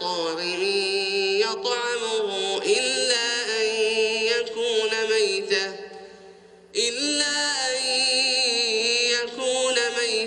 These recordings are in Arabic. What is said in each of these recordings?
طاعم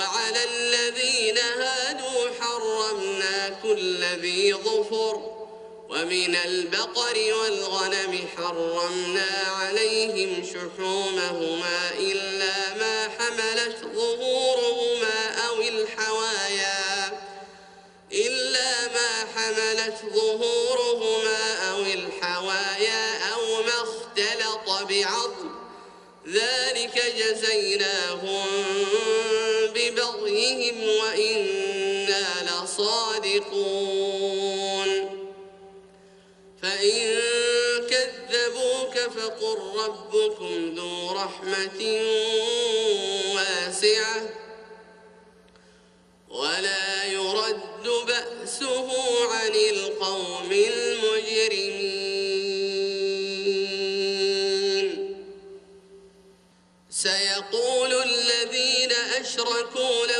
وعلى الذين هادوا حرمنا كل ذي ظفر ومن البقر والغنم حرمنا عليهم شحومهما إلا ما حملت ظهورهما أو الحوايا إلا ما حملت ظهورهما أو الحوايا أو ما اختلط بعظم ذلك جزيناهم ببغيهم وإنا لصادقون. فإن فقل ربكم ذو رحمة واسعة ولا يرد بأسه عن القوم المجرمين. سيقول الذين أشركوا لو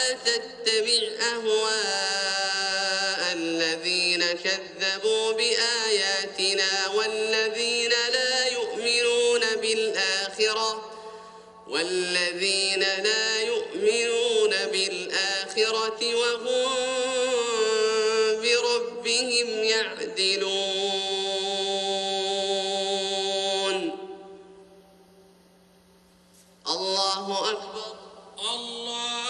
تتبع أهواء الذين كذبوا بآياتنا والذين لا يؤمنون بالآخرة والذين لا يؤمنون بالآخرة وهم بربهم يعدلون. الله أكبر. الله